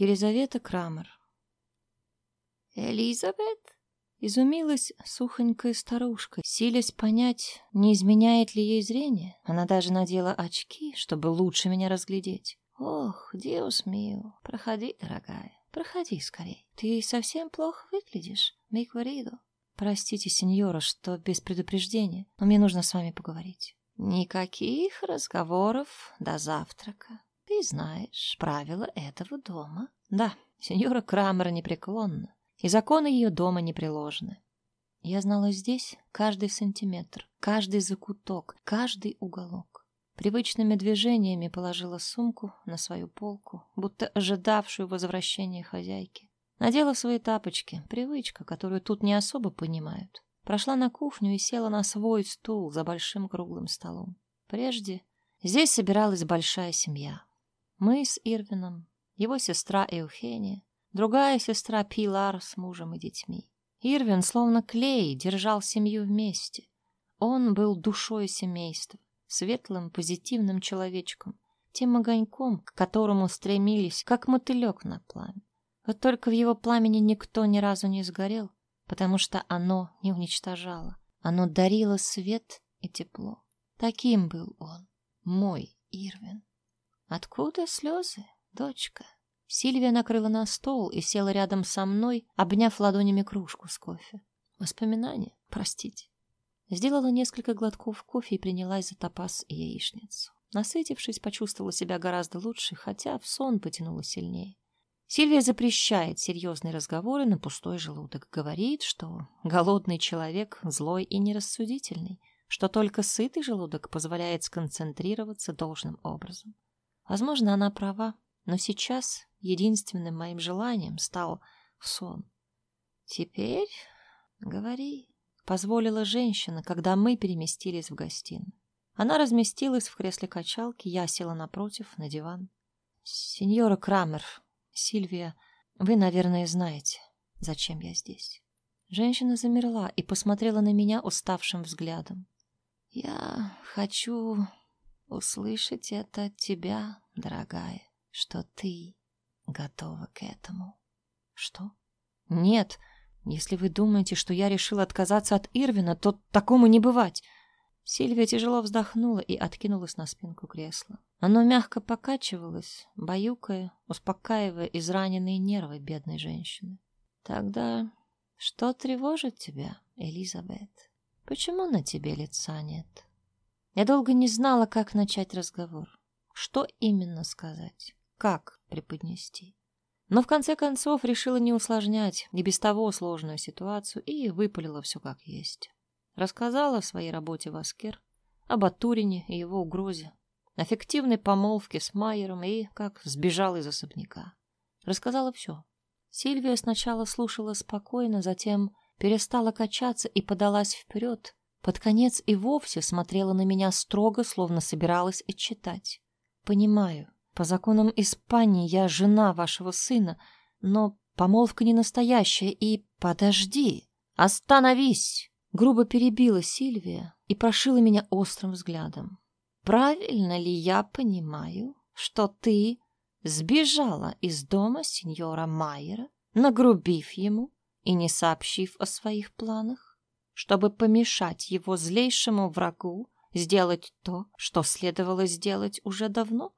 Елизавета Крамер. Элизабет? Изумилась сухонькая старушка, силясь понять, не изменяет ли ей зрение. Она даже надела очки, чтобы лучше меня разглядеть. Ох, Диос мио, проходи, дорогая, проходи скорей. Ты совсем плохо выглядишь, Микваридо. Простите, сеньора, что без предупреждения, но мне нужно с вами поговорить. Никаких разговоров до завтрака. Ты знаешь правила этого дома. Да, сеньора Крамер непреклонна, и законы ее дома не приложены. Я знала здесь каждый сантиметр, каждый закуток, каждый уголок. Привычными движениями положила сумку на свою полку, будто ожидавшую возвращения хозяйки. Надела свои тапочки, привычка, которую тут не особо понимают. Прошла на кухню и села на свой стул за большим круглым столом. Прежде здесь собиралась большая семья. Мы с Ирвином, его сестра Эухения, другая сестра Пилар с мужем и детьми. Ирвин, словно клей, держал семью вместе. Он был душой семейства, светлым, позитивным человечком, тем огоньком, к которому стремились, как мотылек на пламя. Вот только в его пламени никто ни разу не сгорел, потому что оно не уничтожало. Оно дарило свет и тепло. Таким был он, мой Ирвин. Откуда слезы, дочка? Сильвия накрыла на стол и села рядом со мной, обняв ладонями кружку с кофе. Воспоминания, простите. Сделала несколько глотков кофе и принялась за топаз и яичницу. Насытившись, почувствовала себя гораздо лучше, хотя в сон потянула сильнее. Сильвия запрещает серьезные разговоры на пустой желудок. Говорит, что голодный человек злой и нерассудительный, что только сытый желудок позволяет сконцентрироваться должным образом. Возможно, она права, но сейчас единственным моим желанием стал сон. «Теперь говори», — позволила женщина, когда мы переместились в гостиную. Она разместилась в кресле качалки, я села напротив, на диван. «Сеньора Крамер, Сильвия, вы, наверное, знаете, зачем я здесь». Женщина замерла и посмотрела на меня уставшим взглядом. «Я хочу услышать это от тебя, дорогая, что ты готова к этому. Что? Нет, если вы думаете, что я решила отказаться от Ирвина, то такому не бывать. Сильвия тяжело вздохнула и откинулась на спинку кресла. Оно мягко покачивалось, баюкая, успокаивая израненные нервы бедной женщины. Тогда что тревожит тебя, Элизабет? Почему на тебе лица нет? Я долго не знала, как начать разговор. Что именно сказать? Как преподнести? Но в конце концов решила не усложнять не без того сложную ситуацию и выпалила все как есть. Рассказала о своей работе в Аскер, об Атурине и его угрозе, о фиктивной помолвке с Майером и как сбежал из особняка. Рассказала все. Сильвия сначала слушала спокойно, затем перестала качаться и подалась вперед, под конец и вовсе смотрела на меня строго, словно собиралась отчитать. «Понимаю, по законам Испании я жена вашего сына, но помолвка не настоящая, и... Подожди! Остановись!» Грубо перебила Сильвия и прошила меня острым взглядом. «Правильно ли я понимаю, что ты сбежала из дома сеньора Майера, нагрубив ему и не сообщив о своих планах?» Чтобы помешать его злейшему врагу сделать то, что следовало сделать уже давно?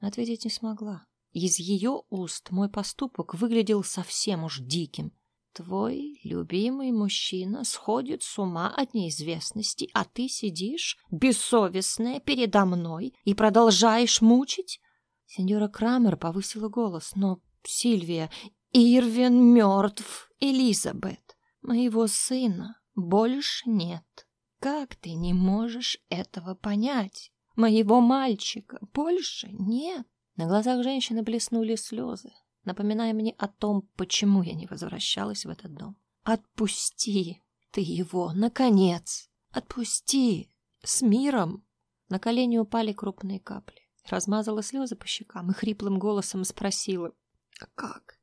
Ответить не смогла. Из ее уст мой поступок выглядел совсем уж диким. Твой любимый мужчина сходит с ума от неизвестности, а ты сидишь, бессовестная, передо мной и продолжаешь мучить? Сеньора Крамер повысила голос, но Сильвия, Ирвин мертв, Элизабет, моего сына больше нет. Как ты не можешь этого понять? Моего мальчика больше нет. На глазах женщины блеснули слезы, напоминая мне о том, почему я не возвращалась в этот дом. Отпусти ты его, наконец! Отпусти! С миром! На колени упали крупные капли. Размазала слезы по щекам и хриплым голосом спросила. «А как?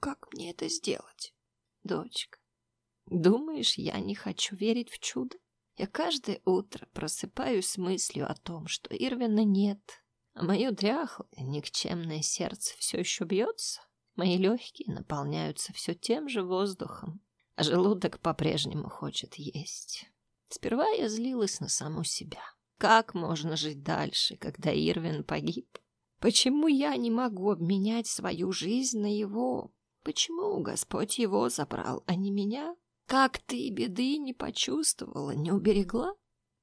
Как мне это сделать, дочка?» Думаешь, я не хочу верить в чудо? Я каждое утро просыпаюсь с мыслью о том, что Ирвина нет, А мое дряхлое, никчемное сердце все еще бьется. Мои легкие наполняются все тем же воздухом, а желудок по-прежнему хочет есть. Сперва я злилась на саму себя. Как можно жить дальше, когда Ирвин погиб? Почему я не могу обменять свою жизнь на его? Почему Господь его забрал, а не меня? Как ты беды не почувствовала, не уберегла?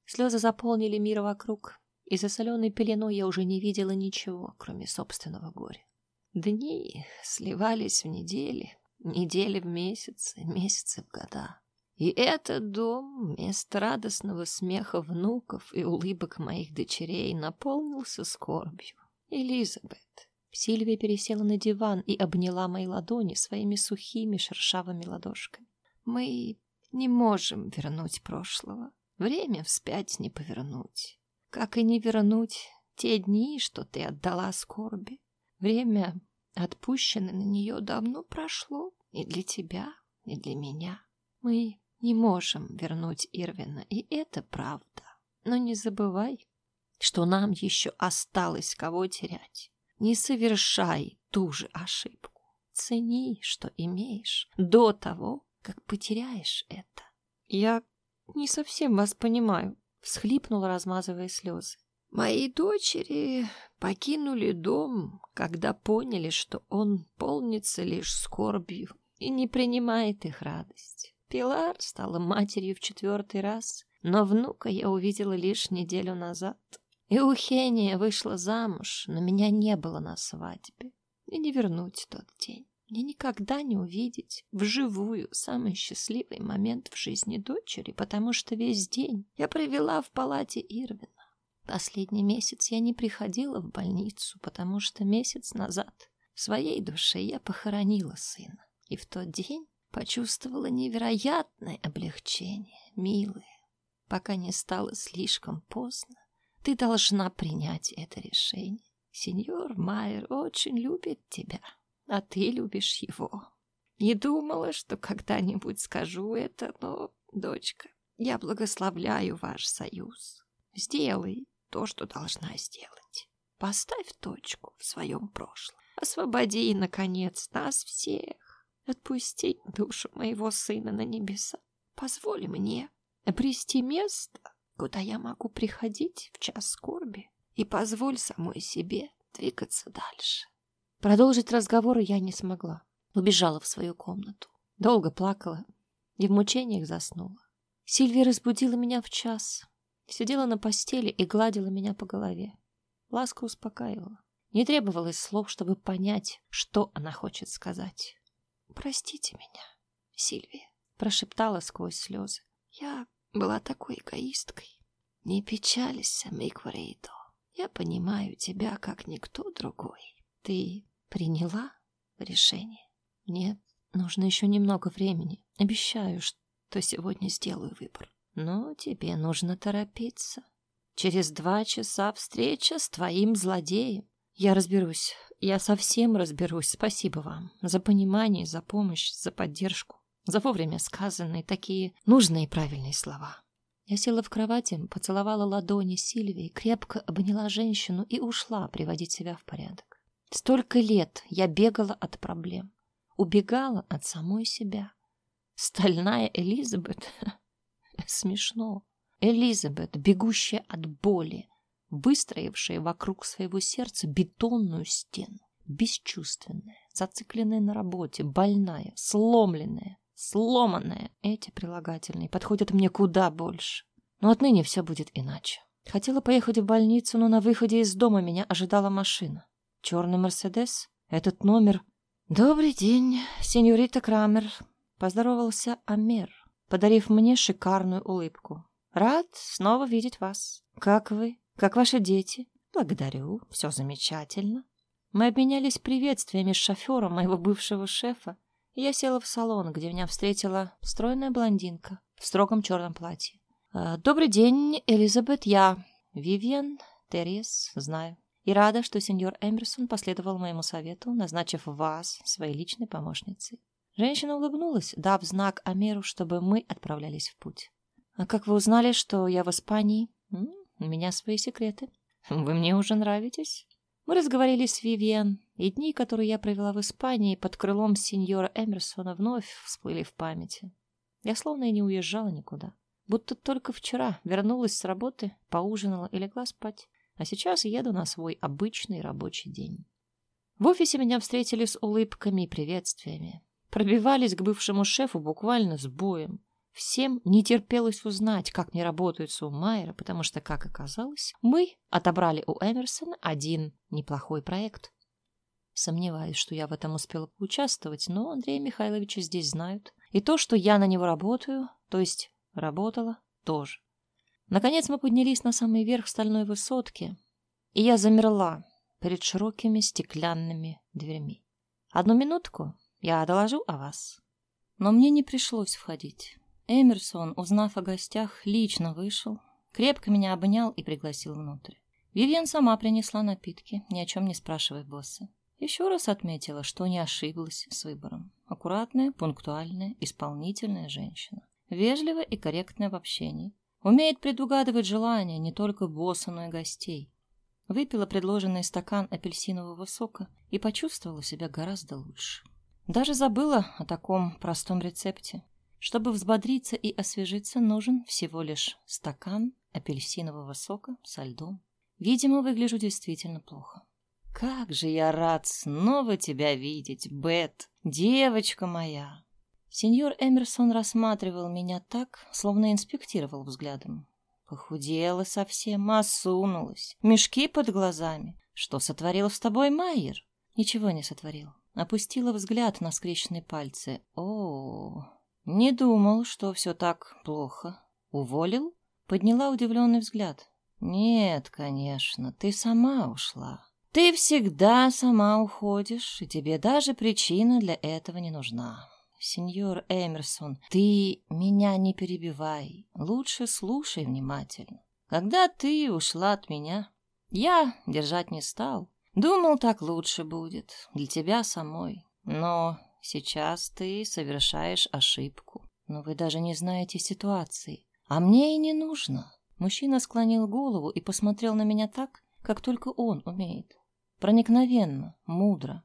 Слезы заполнили мир вокруг, и за соленой пеленой я уже не видела ничего, кроме собственного горя. Дни сливались в недели, недели в месяцы, месяцы в года. И этот дом, место радостного смеха внуков и улыбок моих дочерей, наполнился скорбью. Элизабет. Сильвия пересела на диван и обняла мои ладони своими сухими шершавыми ладошками. Мы не можем вернуть прошлого. Время вспять не повернуть. Как и не вернуть те дни, что ты отдала скорби. Время, отпущенное на нее, давно прошло. И для тебя, и для меня. Мы не можем вернуть Ирвина, и это правда. Но не забывай, что нам еще осталось кого терять. Не совершай ту же ошибку. Цени, что имеешь, до того, как потеряешь это. Я не совсем вас понимаю, всхлипнула, размазывая слезы. Мои дочери покинули дом, когда поняли, что он полнится лишь скорбью и не принимает их радость. Пилар стала матерью в четвертый раз, но внука я увидела лишь неделю назад. Эухения вышла замуж, но меня не было на свадьбе. И не вернуть тот день. Мне никогда не увидеть вживую самый счастливый момент в жизни дочери, потому что весь день я провела в палате Ирвина. Последний месяц я не приходила в больницу, потому что месяц назад в своей душе я похоронила сына. И в тот день почувствовала невероятное облегчение, милые, пока не стало слишком поздно ты должна принять это решение. Сеньор Майер очень любит тебя, а ты любишь его. Не думала, что когда-нибудь скажу это, но, дочка, я благословляю ваш союз. Сделай то, что должна сделать. Поставь точку в своем прошлом. Освободи, наконец, нас всех. Отпусти душу моего сына на небеса. Позволь мне обрести место, куда я могу приходить в час скорби, и позволь самой себе двигаться дальше. Продолжить разговор я не смогла. Убежала в свою комнату. Долго плакала и в мучениях заснула. Сильвия разбудила меня в час. Сидела на постели и гладила меня по голове. Ласка успокаивала. Не требовалось слов, чтобы понять, что она хочет сказать. «Простите меня, Сильвия», — прошептала сквозь слезы. «Я была такой эгоисткой. Не печалься, Микварейдо. Я понимаю тебя, как никто другой. Ты приняла решение? Нет, нужно еще немного времени. Обещаю, что сегодня сделаю выбор. Но тебе нужно торопиться. Через два часа встреча с твоим злодеем. Я разберусь. Я совсем разберусь. Спасибо вам за понимание, за помощь, за поддержку за вовремя сказанные такие нужные и правильные слова. Я села в кровати, поцеловала ладони Сильвии, крепко обняла женщину и ушла приводить себя в порядок. Столько лет я бегала от проблем, убегала от самой себя. Стальная Элизабет? Смешно. Элизабет, бегущая от боли, выстроившая вокруг своего сердца бетонную стену, бесчувственная, зацикленная на работе, больная, сломленная, сломанная. Эти прилагательные подходят мне куда больше. Но отныне все будет иначе. Хотела поехать в больницу, но на выходе из дома меня ожидала машина. Черный Мерседес. Этот номер... «Добрый день, сеньорита Крамер», — поздоровался Амер, подарив мне шикарную улыбку. «Рад снова видеть вас. Как вы? Как ваши дети?» «Благодарю, все замечательно». Мы обменялись приветствиями с шофером моего бывшего шефа, я села в салон, где меня встретила стройная блондинка в строгом черном платье. «Э, «Добрый день, Элизабет, я Вивиан Терриес, знаю. И рада, что сеньор Эмерсон последовал моему совету, назначив вас своей личной помощницей». Женщина улыбнулась, дав знак Амеру, чтобы мы отправлялись в путь. «А как вы узнали, что я в Испании?» «У меня свои секреты. Вы мне уже нравитесь. Мы разговорились с Вивиан, и дни, которые я провела в Испании под крылом сеньора Эмерсона, вновь всплыли в памяти. Я словно и не уезжала никуда. Будто только вчера вернулась с работы, поужинала и легла спать. А сейчас еду на свой обычный рабочий день. В офисе меня встретили с улыбками и приветствиями. Пробивались к бывшему шефу буквально с боем. Всем не терпелось узнать, как мне работается у Майера, потому что, как оказалось, мы отобрали у Эмерсона один неплохой проект. Сомневаюсь, что я в этом успела поучаствовать, но Андрея Михайловича здесь знают. И то, что я на него работаю, то есть работала, тоже. Наконец мы поднялись на самый верх стальной высотки, и я замерла перед широкими стеклянными дверьми. Одну минутку, я доложу о вас. Но мне не пришлось входить. Эмерсон, узнав о гостях, лично вышел, крепко меня обнял и пригласил внутрь. Вивьен сама принесла напитки, ни о чем не спрашивая босса. Еще раз отметила, что не ошиблась с выбором. Аккуратная, пунктуальная, исполнительная женщина. Вежливая и корректная в общении. Умеет предугадывать желания не только босса, но и гостей. Выпила предложенный стакан апельсинового сока и почувствовала себя гораздо лучше. Даже забыла о таком простом рецепте. Чтобы взбодриться и освежиться, нужен всего лишь стакан апельсинового сока со льдом. Видимо, выгляжу действительно плохо. Как же я рад снова тебя видеть, Бет, девочка моя. Сеньор Эмерсон рассматривал меня так, словно инспектировал взглядом. Похудела совсем, осунулась, мешки под глазами. Что сотворил с тобой Майер? Ничего не сотворил. Опустила взгляд на скрещенные пальцы. О, не думал, что все так плохо. Уволил? Подняла удивленный взгляд. Нет, конечно, ты сама ушла. Ты всегда сама уходишь, и тебе даже причина для этого не нужна. Сеньор Эмерсон, ты меня не перебивай. Лучше слушай внимательно. Когда ты ушла от меня, я держать не стал. Думал, так лучше будет для тебя самой. Но сейчас ты совершаешь ошибку. Но вы даже не знаете ситуации. А мне и не нужно. Мужчина склонил голову и посмотрел на меня так, как только он умеет проникновенно, мудро.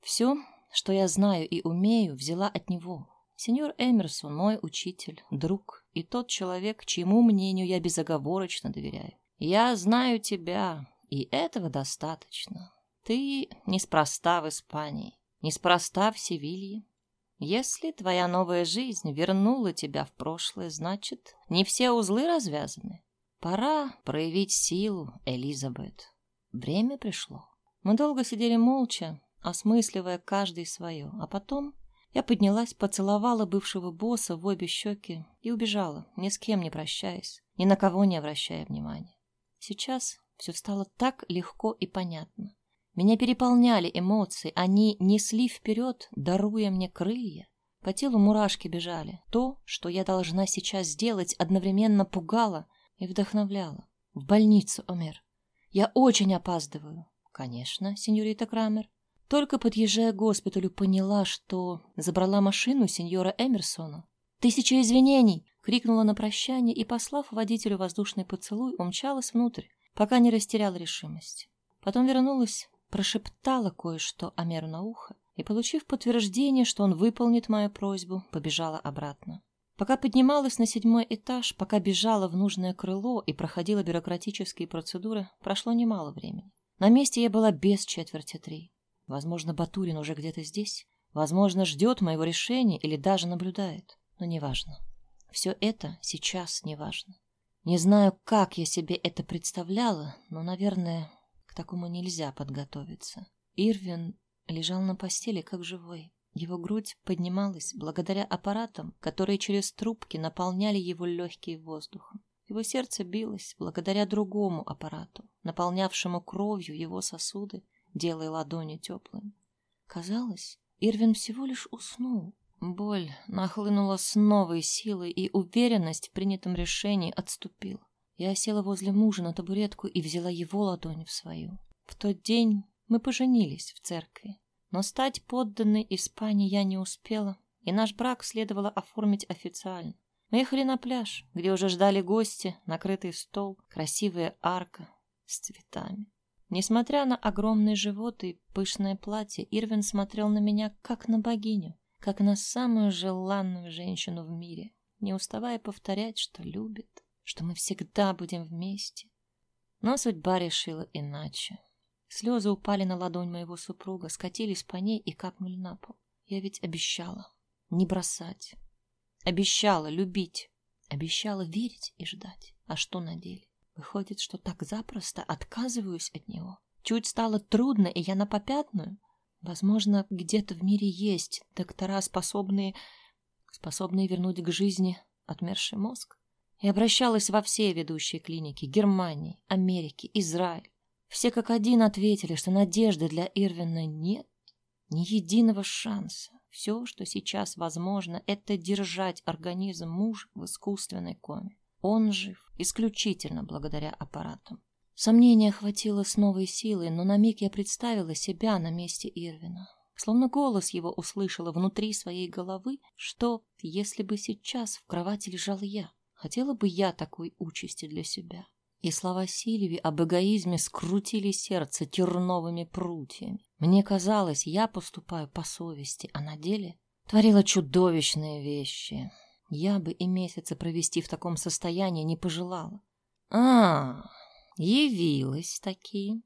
Все, что я знаю и умею, взяла от него. Сеньор Эмерсон мой учитель, друг и тот человек, чьему мнению я безоговорочно доверяю. Я знаю тебя, и этого достаточно. Ты неспроста в Испании, неспроста в Севилье. Если твоя новая жизнь вернула тебя в прошлое, значит, не все узлы развязаны. Пора проявить силу, Элизабет. Время пришло. Мы долго сидели молча, осмысливая каждый свое, а потом я поднялась, поцеловала бывшего босса в обе щеки и убежала, ни с кем не прощаясь, ни на кого не обращая внимания. Сейчас все стало так легко и понятно. Меня переполняли эмоции, они несли вперед, даруя мне крылья. По телу мурашки бежали. То, что я должна сейчас сделать, одновременно пугало и вдохновляло. В больницу, Омер. Я очень опаздываю. Конечно, сеньорита Крамер. Только подъезжая к госпиталю, поняла, что забрала машину сеньора Эмерсона. «Тысяча извинений!» — крикнула на прощание и, послав водителю воздушный поцелуй, умчалась внутрь, пока не растеряла решимость. Потом вернулась, прошептала кое-что Амеру на ухо и, получив подтверждение, что он выполнит мою просьбу, побежала обратно. Пока поднималась на седьмой этаж, пока бежала в нужное крыло и проходила бюрократические процедуры, прошло немало времени. На месте я была без четверти три. Возможно, Батурин уже где-то здесь. Возможно, ждет моего решения или даже наблюдает. Но неважно. Все это сейчас неважно. Не знаю, как я себе это представляла, но, наверное, к такому нельзя подготовиться. Ирвин лежал на постели, как живой. Его грудь поднималась благодаря аппаратам, которые через трубки наполняли его легкие воздухом. Его сердце билось благодаря другому аппарату, наполнявшему кровью его сосуды, делая ладони теплыми. Казалось, Ирвин всего лишь уснул. Боль нахлынула с новой силой, и уверенность в принятом решении отступила. Я села возле мужа на табуретку и взяла его ладонь в свою. В тот день мы поженились в церкви, но стать подданной Испании я не успела, и наш брак следовало оформить официально. Мы ехали на пляж, где уже ждали гости, накрытый стол, красивая арка с цветами. Несмотря на огромный живот и пышное платье, Ирвин смотрел на меня как на богиню, как на самую желанную женщину в мире, не уставая повторять, что любит, что мы всегда будем вместе. Но судьба решила иначе. Слезы упали на ладонь моего супруга, скатились по ней и капнули на пол. Я ведь обещала не бросать, обещала любить, обещала верить и ждать. А что на деле? Выходит, что так запросто отказываюсь от него. Чуть стало трудно, и я на попятную. Возможно, где-то в мире есть доктора, способные, способные вернуть к жизни отмерший мозг. И обращалась во все ведущие клиники Германии, Америки, Израиль. Все как один ответили, что надежды для Ирвина нет, ни единого шанса. Все, что сейчас возможно, это держать организм мужа в искусственной коме. Он жив исключительно благодаря аппаратам. Сомнения хватило с новой силой, но на миг я представила себя на месте Ирвина. Словно голос его услышала внутри своей головы, что, если бы сейчас в кровати лежал я, хотела бы я такой участи для себя. И слова Сильви об эгоизме скрутили сердце терновыми прутьями. Мне казалось, я поступаю по совести, а на деле творила чудовищные вещи. Я бы и месяца провести в таком состоянии не пожелала. А, явилась таки.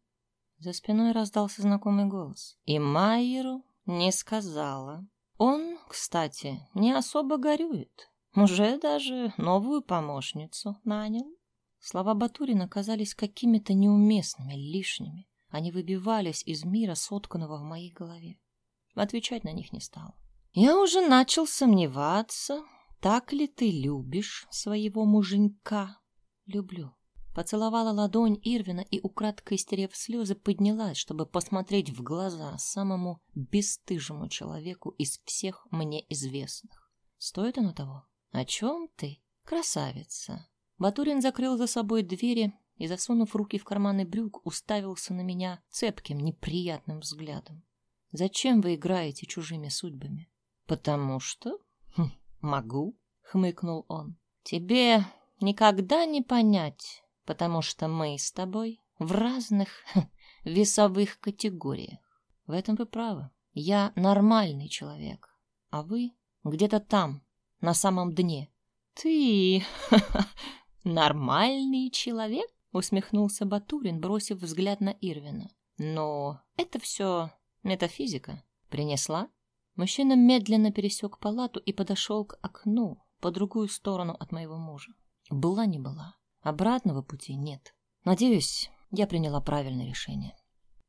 За спиной раздался знакомый голос. И Майеру не сказала. Он, кстати, не особо горюет. Уже даже новую помощницу нанял. Слова Батурина казались какими-то неуместными, лишними. Они выбивались из мира, сотканного в моей голове. Отвечать на них не стал. Я уже начал сомневаться, так ли ты любишь своего муженька? Люблю. Поцеловала ладонь Ирвина и, украдкой стерев слезы, поднялась, чтобы посмотреть в глаза самому бесстыжему человеку из всех мне известных. Стоит оно того? О чем ты, красавица? Батурин закрыл за собой двери и, засунув руки в карманы брюк, уставился на меня цепким, неприятным взглядом. «Зачем вы играете чужими судьбами?» «Потому что хм, могу», — хмыкнул он. «Тебе никогда не понять, потому что мы с тобой в разных весовых категориях. В этом вы правы. Я нормальный человек, а вы где-то там, на самом дне. Ты «Нормальный человек?» — усмехнулся Батурин, бросив взгляд на Ирвина. «Но это все метафизика. Принесла?» Мужчина медленно пересек палату и подошел к окну по другую сторону от моего мужа. Была не была. Обратного пути нет. Надеюсь, я приняла правильное решение.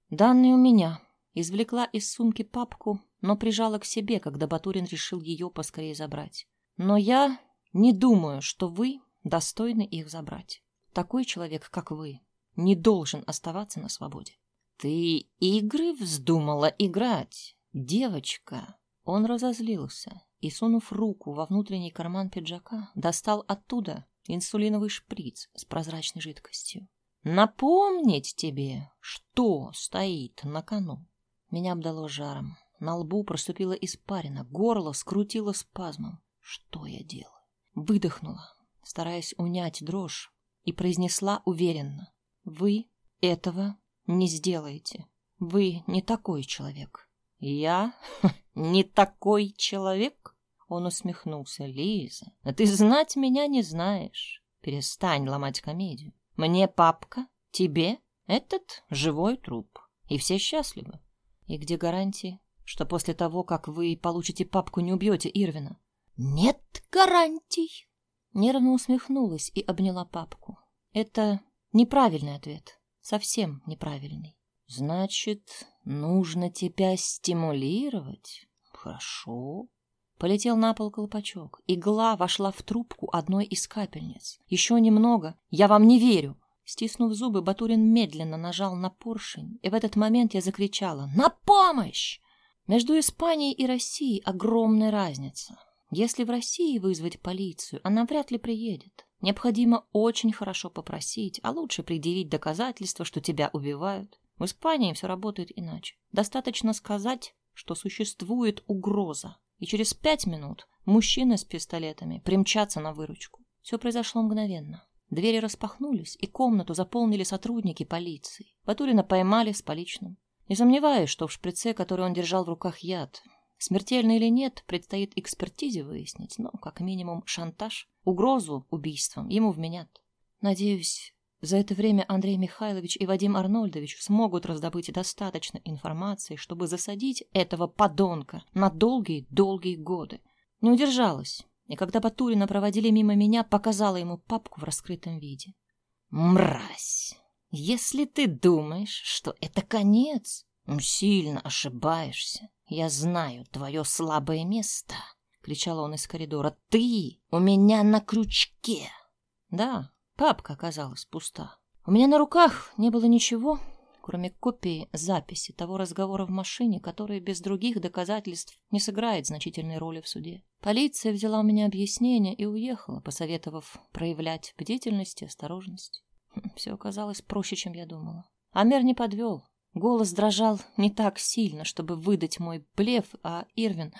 Данные у меня. Извлекла из сумки папку, но прижала к себе, когда Батурин решил ее поскорее забрать. Но я не думаю, что вы достойны их забрать. Такой человек, как вы, не должен оставаться на свободе. Ты игры вздумала играть, девочка. Он разозлился и, сунув руку во внутренний карман пиджака, достал оттуда инсулиновый шприц с прозрачной жидкостью. Напомнить тебе, что стоит на кону. Меня обдало жаром. На лбу проступила испарина, горло скрутило спазмом. Что я делаю? Выдохнула, стараясь унять дрожь, и произнесла уверенно. «Вы этого не сделаете. Вы не такой человек». «Я не такой человек?» Он усмехнулся. «Лиза, а ты знать меня не знаешь. Перестань ломать комедию. Мне папка, тебе этот живой труп. И все счастливы. И где гарантии, что после того, как вы получите папку, не убьете Ирвина?» «Нет гарантий», Нервно усмехнулась и обняла папку. Это неправильный ответ. Совсем неправильный. Значит, нужно тебя стимулировать? Хорошо. Полетел на пол колпачок. Игла вошла в трубку одной из капельниц. Еще немного. Я вам не верю. Стиснув зубы, Батурин медленно нажал на поршень, и в этот момент я закричала «На помощь!». Между Испанией и Россией огромная разница. Если в России вызвать полицию, она вряд ли приедет. Необходимо очень хорошо попросить, а лучше предъявить доказательства, что тебя убивают. В Испании все работает иначе. Достаточно сказать, что существует угроза, и через пять минут мужчины с пистолетами примчатся на выручку. Все произошло мгновенно. Двери распахнулись, и комнату заполнили сотрудники полиции. Батурина поймали с поличным. Не сомневаюсь, что в шприце, который он держал в руках, яд. Смертельный или нет, предстоит экспертизе выяснить, но, как минимум, шантаж, угрозу убийством ему вменят. Надеюсь, за это время Андрей Михайлович и Вадим Арнольдович смогут раздобыть достаточно информации, чтобы засадить этого подонка на долгие-долгие годы. Не удержалась, и когда Батурина проводили мимо меня, показала ему папку в раскрытом виде. «Мразь! Если ты думаешь, что это конец, ну, сильно ошибаешься. Я знаю твое слабое место!» — кричал он из коридора. «Ты у меня на крючке!» «Да, Папка оказалась пуста. У меня на руках не было ничего, кроме копии записи того разговора в машине, который без других доказательств не сыграет значительной роли в суде. Полиция взяла у меня объяснение и уехала, посоветовав проявлять бдительность и осторожность. Хм, Все оказалось проще, чем я думала. Амер не подвел. Голос дрожал не так сильно, чтобы выдать мой блеф, а Ирвин...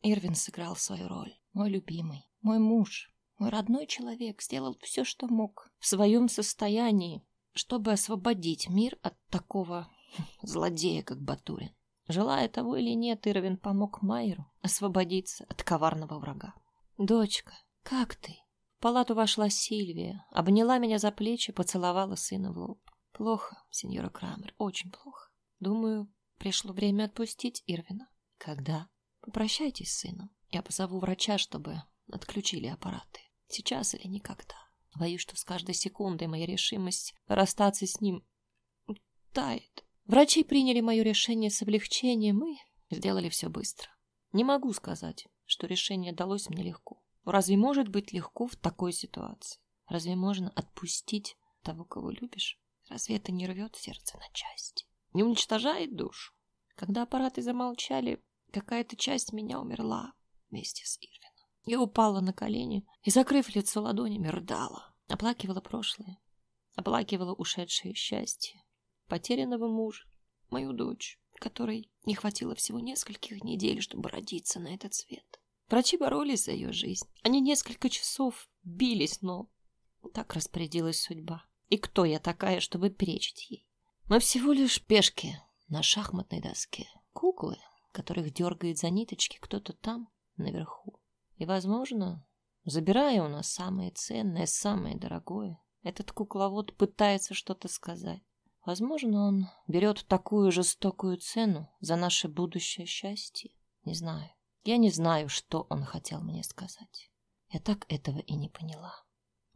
Ирвин сыграл свою роль. Мой любимый, мой муж, мой родной человек сделал все, что мог в своем состоянии, чтобы освободить мир от такого злодея, как Батурин. Желая того или нет, Ирвин помог Майеру освободиться от коварного врага. «Дочка, как ты?» В палату вошла Сильвия, обняла меня за плечи, поцеловала сына в лоб. «Плохо, сеньора Крамер, очень плохо. Думаю, пришло время отпустить Ирвина. Когда? Попрощайтесь с сыном. Я позову врача, чтобы отключили аппараты. Сейчас или никогда. Боюсь, что с каждой секундой моя решимость расстаться с ним тает. Врачи приняли мое решение с облегчением и сделали все быстро. Не могу сказать, что решение далось мне легко. Разве может быть легко в такой ситуации? Разве можно отпустить того, кого любишь? Разве это не рвет сердце на части? Не уничтожает душу? Когда аппараты замолчали, какая-то часть меня умерла вместе с Ирвином. Я упала на колени и, закрыв лицо ладонями, рыдала. Оплакивала прошлое, оплакивала ушедшее счастье, потерянного мужа, мою дочь, которой не хватило всего нескольких недель, чтобы родиться на этот свет. Врачи боролись за ее жизнь. Они несколько часов бились, но так распорядилась судьба. И кто я такая, чтобы перечить ей? Мы всего лишь пешки на шахматной доске. Куклы, которых дергает за ниточки кто-то там, наверху. И, возможно, забирая у нас самое ценное, самое дорогое, этот кукловод пытается что-то сказать. Возможно, он берет такую жестокую цену за наше будущее счастье. Не знаю. Я не знаю, что он хотел мне сказать. Я так этого и не поняла.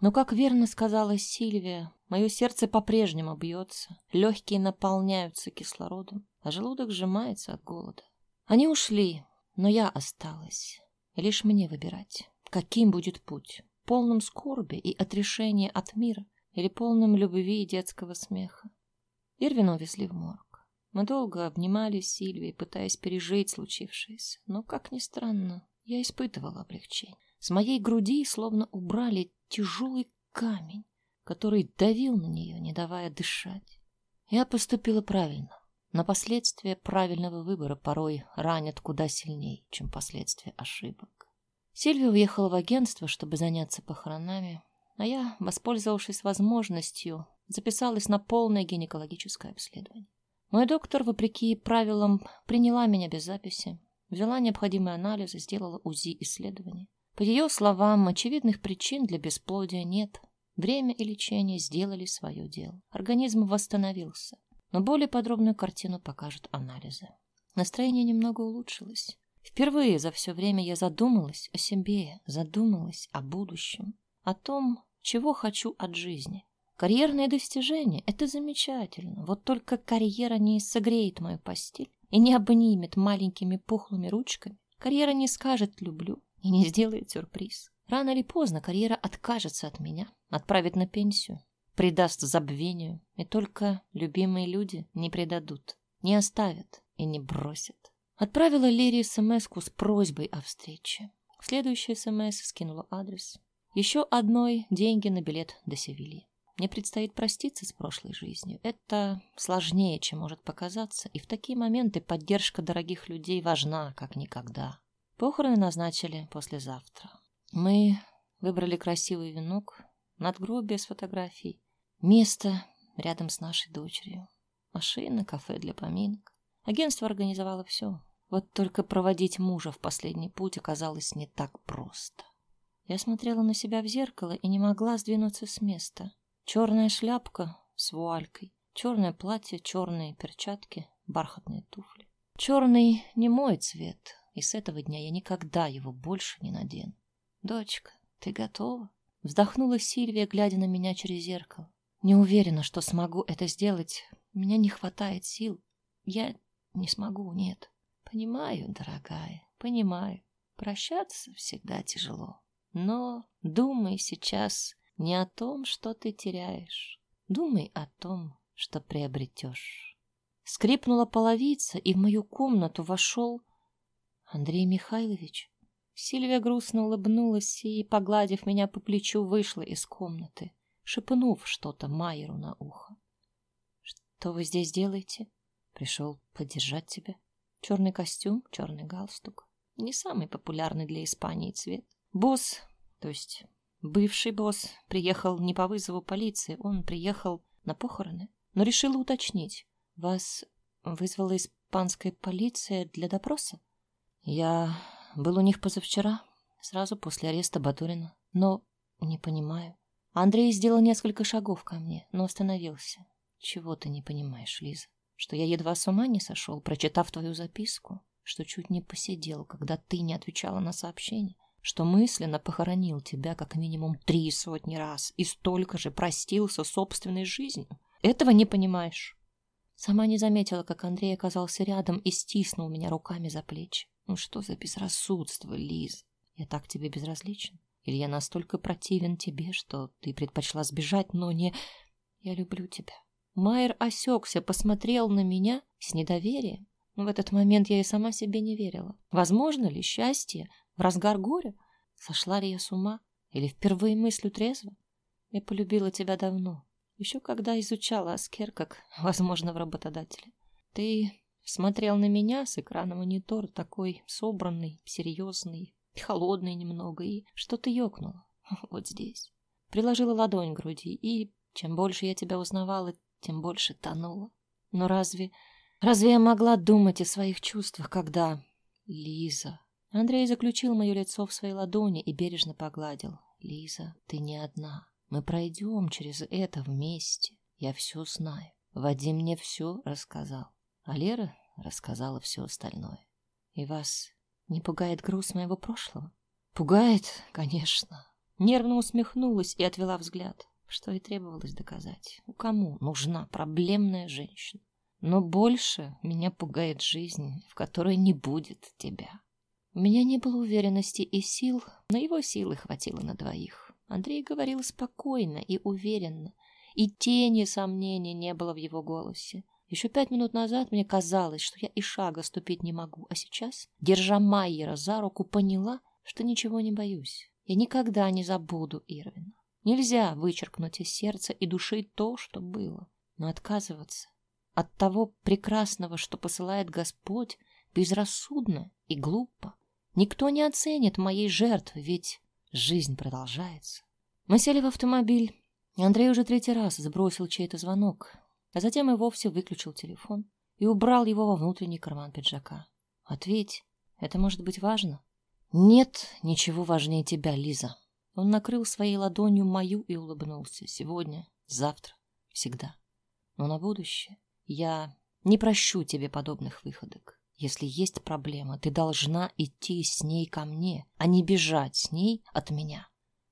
Но, как верно сказала Сильвия, мое сердце по-прежнему бьется, легкие наполняются кислородом, а желудок сжимается от голода. Они ушли, но я осталась. Лишь мне выбирать, каким будет путь, полным скорби и отрешения от мира или полным любви и детского смеха. Ирвина увезли в морг. Мы долго обнимались с Сильвией, пытаясь пережить случившееся, но, как ни странно, я испытывала облегчение. С моей груди словно убрали тяжелый камень, который давил на нее, не давая дышать. Я поступила правильно. Но последствия правильного выбора порой ранят куда сильнее, чем последствия ошибок. Сильвия уехала в агентство, чтобы заняться похоронами, а я, воспользовавшись возможностью, записалась на полное гинекологическое обследование. Мой доктор, вопреки правилам, приняла меня без записи, взяла необходимые анализы, сделала УЗИ исследования. По ее словам, очевидных причин для бесплодия нет. Время и лечение сделали свое дело. Организм восстановился но более подробную картину покажут анализы. Настроение немного улучшилось. Впервые за все время я задумалась о себе, задумалась о будущем, о том, чего хочу от жизни. Карьерные достижения — это замечательно, вот только карьера не согреет мою постель и не обнимет маленькими пухлыми ручками. Карьера не скажет «люблю» и не сделает сюрприз. Рано или поздно карьера откажется от меня, отправит на пенсию, предаст забвению, и только любимые люди не предадут, не оставят и не бросят. Отправила Лире смс с просьбой о встрече. Следующая смс скинула адрес. Еще одной деньги на билет до Севильи. Мне предстоит проститься с прошлой жизнью. Это сложнее, чем может показаться, и в такие моменты поддержка дорогих людей важна, как никогда. Похороны назначили послезавтра. Мы выбрали красивый венок, надгробие с фотографией, место рядом с нашей дочерью, машина, кафе для поминок. Агентство организовало все. Вот только проводить мужа в последний путь оказалось не так просто. Я смотрела на себя в зеркало и не могла сдвинуться с места. Черная шляпка с вуалькой, черное платье, черные перчатки, бархатные туфли. Черный не мой цвет, и с этого дня я никогда его больше не надену. «Дочка, ты готова?» Вздохнула Сильвия, глядя на меня через зеркало. «Не уверена, что смогу это сделать. Меня не хватает сил. Я не смогу, нет». «Понимаю, дорогая, понимаю. Прощаться всегда тяжело. Но думай сейчас не о том, что ты теряешь. Думай о том, что приобретешь». Скрипнула половица, и в мою комнату вошел Андрей Михайлович. Сильвия грустно улыбнулась и, погладив меня по плечу, вышла из комнаты, шепнув что-то Майеру на ухо. «Что вы здесь делаете?» «Пришел поддержать тебя. Черный костюм, черный галстук. Не самый популярный для Испании цвет. Босс, то есть бывший босс, приехал не по вызову полиции, он приехал на похороны, но решила уточнить. Вас вызвала испанская полиция для допроса?» «Я был у них позавчера, сразу после ареста Батурина. Но не понимаю. Андрей сделал несколько шагов ко мне, но остановился. Чего ты не понимаешь, Лиза? Что я едва с ума не сошел, прочитав твою записку? Что чуть не посидел, когда ты не отвечала на сообщение? Что мысленно похоронил тебя как минимум три сотни раз и столько же простился собственной жизнью? Этого не понимаешь. Сама не заметила, как Андрей оказался рядом и стиснул меня руками за плечи. Ну что за безрассудство, Лиз? Я так тебе безразличен? Или я настолько противен тебе, что ты предпочла сбежать, но не... Я люблю тебя. Майер осекся, посмотрел на меня с недоверием. В этот момент я и сама себе не верила. Возможно ли счастье в разгар горя? Сошла ли я с ума? Или впервые мыслю трезво? Я полюбила тебя давно. Еще когда изучала Аскер как, возможно, в работодателе. Ты Смотрел на меня с экрана монитора, такой собранный, серьезный, холодный немного, и что-то ёкнуло вот здесь. Приложила ладонь к груди, и чем больше я тебя узнавала, тем больше тонула. Но разве... Разве я могла думать о своих чувствах, когда... Лиза... Андрей заключил мое лицо в своей ладони и бережно погладил. Лиза, ты не одна. Мы пройдем через это вместе. Я все знаю. Вадим мне все рассказал. А Лера рассказала все остальное. И вас не пугает груз моего прошлого? Пугает, конечно. Нервно усмехнулась и отвела взгляд, что и требовалось доказать. У кому нужна проблемная женщина? Но больше меня пугает жизнь, в которой не будет тебя. У меня не было уверенности и сил, но его силы хватило на двоих. Андрей говорил спокойно и уверенно, и тени сомнений не было в его голосе. Еще пять минут назад мне казалось, что я и шага ступить не могу, а сейчас, держа Майера за руку, поняла, что ничего не боюсь. Я никогда не забуду Ирвина. Нельзя вычеркнуть из сердца и души то, что было. Но отказываться от того прекрасного, что посылает Господь, безрассудно и глупо. Никто не оценит моей жертвы, ведь жизнь продолжается. Мы сели в автомобиль. Андрей уже третий раз сбросил чей-то звонок а затем и вовсе выключил телефон и убрал его во внутренний карман пиджака. «Ответь, это может быть важно?» «Нет ничего важнее тебя, Лиза». Он накрыл своей ладонью мою и улыбнулся. «Сегодня, завтра, всегда. Но на будущее я не прощу тебе подобных выходок. Если есть проблема, ты должна идти с ней ко мне, а не бежать с ней от меня.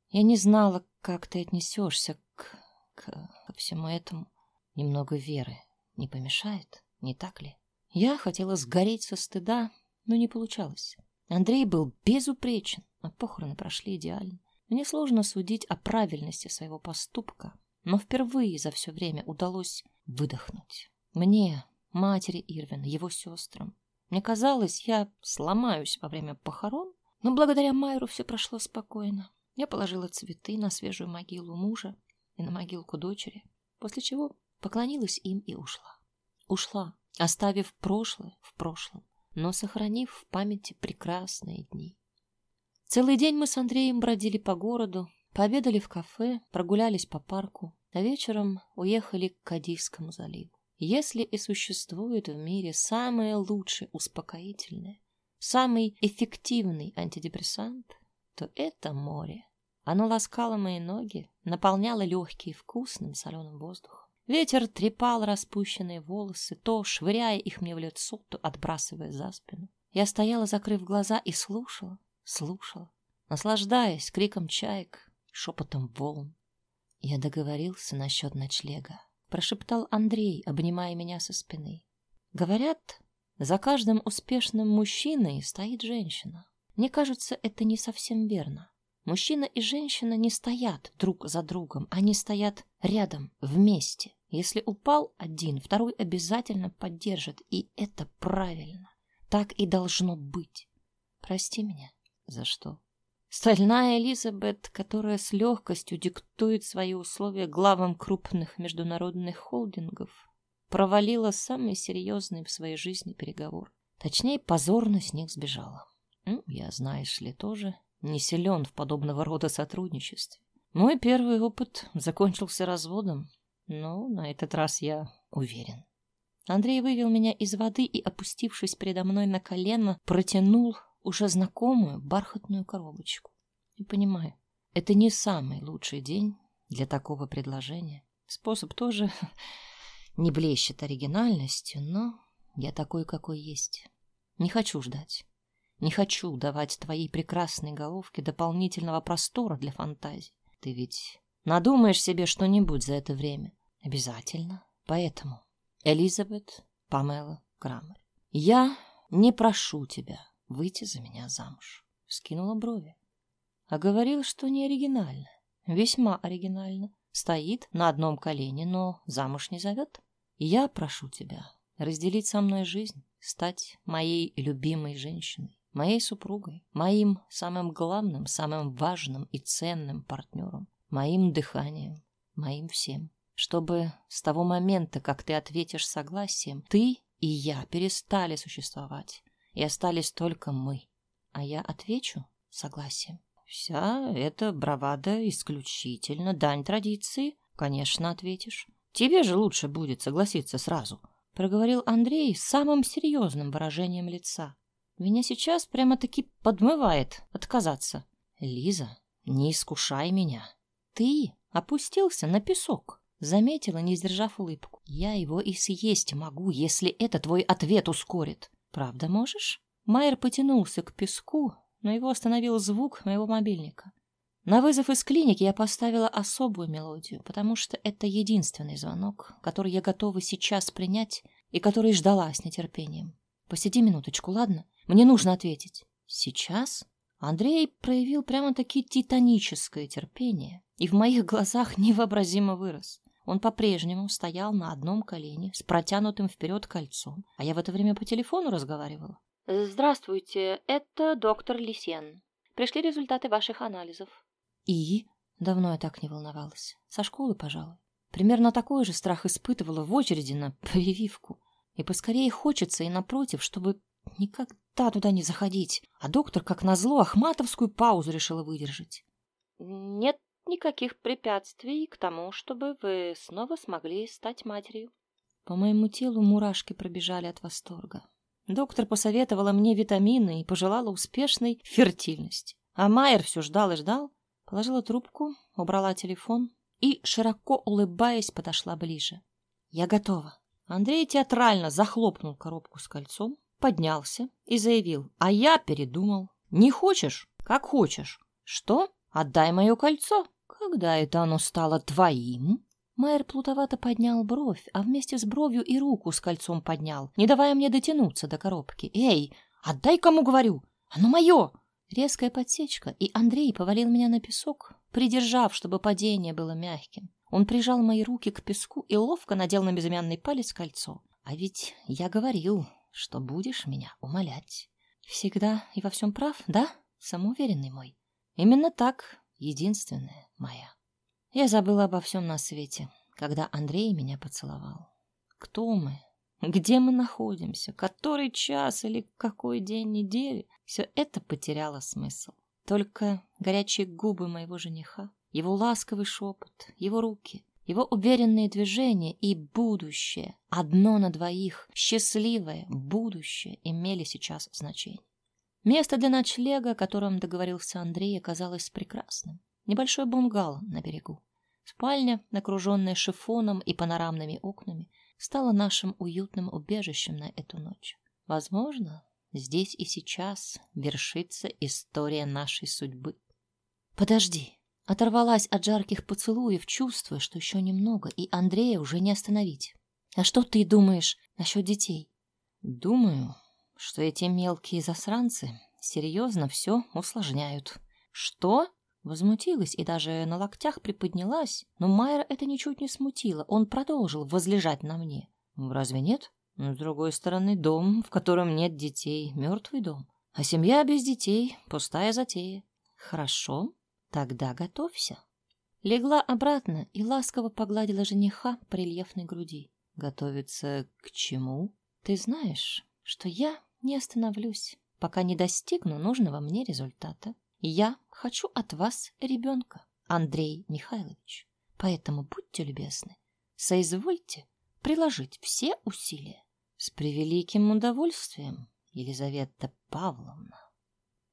Я не знала, как ты отнесешься к, к, ко всему этому. Немного веры не помешает, не так ли? Я хотела сгореть со стыда, но не получалось. Андрей был безупречен, а похороны прошли идеально. Мне сложно судить о правильности своего поступка, но впервые за все время удалось выдохнуть. Мне, матери Ирвина, его сестрам. Мне казалось, я сломаюсь во время похорон, но благодаря Майру все прошло спокойно. Я положила цветы на свежую могилу мужа и на могилку дочери, после чего поклонилась им и ушла. Ушла, оставив прошлое в прошлом, но сохранив в памяти прекрасные дни. Целый день мы с Андреем бродили по городу, Пообедали в кафе, прогулялись по парку, а вечером уехали к Кадийскому заливу. Если и существует в мире самое лучшее успокоительное, самый эффективный антидепрессант, то это море. Оно ласкало мои ноги, наполняло легкие вкусным соленым воздухом. Ветер трепал распущенные волосы, то швыряя их мне в лицо, то отбрасывая за спину. Я стояла, закрыв глаза, и слушала, слушала, наслаждаясь криком чаек, шепотом волн. Я договорился насчет ночлега прошептал Андрей, обнимая меня со спины. Говорят, за каждым успешным мужчиной стоит женщина. Мне кажется, это не совсем верно. Мужчина и женщина не стоят друг за другом, они стоят рядом, вместе. Если упал один, второй обязательно поддержит, и это правильно. Так и должно быть. Прости меня. За что? Стальная Элизабет, которая с легкостью диктует свои условия главам крупных международных холдингов, провалила самый серьезный в своей жизни переговор. Точнее, позорно с них сбежала. Ну, я, знаешь ли, тоже не силен в подобного рода сотрудничестве. Мой первый опыт закончился разводом, но на этот раз я уверен. Андрей вывел меня из воды и, опустившись передо мной на колено, протянул уже знакомую бархатную коробочку. И понимаю, это не самый лучший день для такого предложения. Способ тоже не блещет оригинальностью, но я такой, какой есть. Не хочу ждать. Не хочу давать твоей прекрасной головке дополнительного простора для фантазий. Ты ведь надумаешь себе что-нибудь за это время. Обязательно. Поэтому, Элизабет Памела Крамер, я не прошу тебя выйти за меня замуж. Скинула брови. А говорил, что не оригинально. Весьма оригинально. Стоит на одном колене, но замуж не зовет. Я прошу тебя разделить со мной жизнь, стать моей любимой женщиной, моей супругой, моим самым главным, самым важным и ценным партнером, моим дыханием, моим всем. Чтобы с того момента, как ты ответишь согласием, ты и я перестали существовать, и остались только мы. А я отвечу согласием. Вся эта бравада исключительно дань традиции. Конечно, ответишь. Тебе же лучше будет согласиться сразу, проговорил Андрей с самым серьезным выражением лица. Меня сейчас прямо-таки подмывает отказаться. Лиза, не искушай меня. Ты опустился на песок. Заметила, не сдержав улыбку. Я его и съесть могу, если это твой ответ ускорит. Правда можешь? Майер потянулся к песку, но его остановил звук моего мобильника. На вызов из клиники я поставила особую мелодию, потому что это единственный звонок, который я готова сейчас принять и который ждала с нетерпением. Посиди минуточку, ладно? Мне нужно ответить. Сейчас? Андрей проявил прямо-таки титаническое терпение и в моих глазах невообразимо вырос. Он по-прежнему стоял на одном колене с протянутым вперед кольцом, а я в это время по телефону разговаривала. «Здравствуйте, это доктор Лисен. Пришли результаты ваших анализов». «И?» Давно я так не волновалась. Со школы, пожалуй. Примерно такой же страх испытывала в очереди на прививку. И поскорее хочется, и напротив, чтобы никогда туда не заходить. А доктор, как назло, ахматовскую паузу решила выдержать. «Нет никаких препятствий к тому, чтобы вы снова смогли стать матерью. По моему телу мурашки пробежали от восторга. Доктор посоветовала мне витамины и пожелала успешной фертильности. А Майер все ждал и ждал. Положила трубку, убрала телефон и, широко улыбаясь, подошла ближе. «Я готова». Андрей театрально захлопнул коробку с кольцом, поднялся и заявил, а я передумал. «Не хочешь? Как хочешь. Что? Отдай мое кольцо». Когда это оно стало твоим? Майер плутовато поднял бровь, а вместе с бровью и руку с кольцом поднял, не давая мне дотянуться до коробки. «Эй, отдай, кому говорю! Оно мое!» Резкая подсечка, и Андрей повалил меня на песок, придержав, чтобы падение было мягким. Он прижал мои руки к песку и ловко надел на безымянный палец кольцо. А ведь я говорил, что будешь меня умолять. Всегда и во всем прав, да, самоуверенный мой? Именно так, единственная моя. Я забыла обо всем на свете, когда Андрей меня поцеловал. Кто мы? Где мы находимся? Который час или какой день недели? Все это потеряло смысл. Только горячие губы моего жениха, его ласковый шепот, его руки, его уверенные движения и будущее, одно на двоих, счастливое будущее имели сейчас значение. Место для ночлега, о котором договорился Андрей, оказалось прекрасным. Небольшой бунгало на берегу. Спальня, окруженная шифоном и панорамными окнами, стала нашим уютным убежищем на эту ночь. Возможно, здесь и сейчас вершится история нашей судьбы. Подожди, Оторвалась от жарких поцелуев, чувствуя, что еще немного, и Андрея уже не остановить. А что ты думаешь насчет детей? Думаю, что эти мелкие засранцы серьезно все усложняют. Что? Возмутилась и даже на локтях приподнялась, но Майера это ничуть не смутило. Он продолжил возлежать на мне. Разве нет? С другой стороны, дом, в котором нет детей, мертвый дом. А семья без детей — пустая затея. Хорошо, Тогда готовься. Легла обратно и ласково погладила жениха по рельефной груди. Готовиться к чему? Ты знаешь, что я не остановлюсь, пока не достигну нужного мне результата. Я хочу от вас ребенка, Андрей Михайлович. Поэтому будьте любезны, соизвольте приложить все усилия. С превеликим удовольствием, Елизавета Павловна.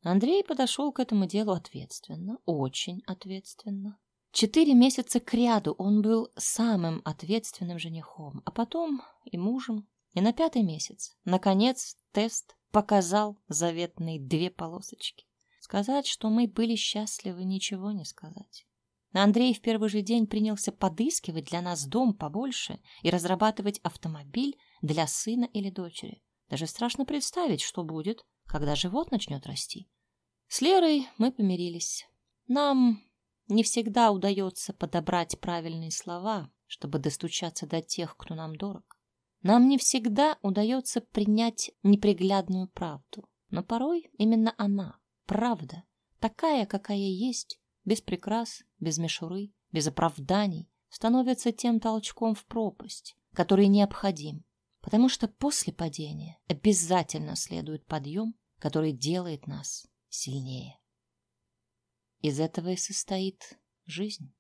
Андрей подошел к этому делу ответственно, очень ответственно. Четыре месяца кряду он был самым ответственным женихом, а потом и мужем. И на пятый месяц, наконец, тест показал заветные две полосочки. Сказать, что мы были счастливы, ничего не сказать. Андрей в первый же день принялся подыскивать для нас дом побольше и разрабатывать автомобиль для сына или дочери. Даже страшно представить, что будет, когда живот начнет расти. С Лерой мы помирились. Нам не всегда удается подобрать правильные слова, чтобы достучаться до тех, кто нам дорог. Нам не всегда удается принять неприглядную правду. Но порой именно она, правда, такая, какая есть, без прикрас, без мишуры, без оправданий, становится тем толчком в пропасть, который необходим, потому что после падения обязательно следует подъем, который делает нас сильнее. Из этого и состоит жизнь.